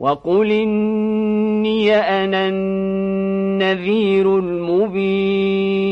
وقل إني أنا النذير المبين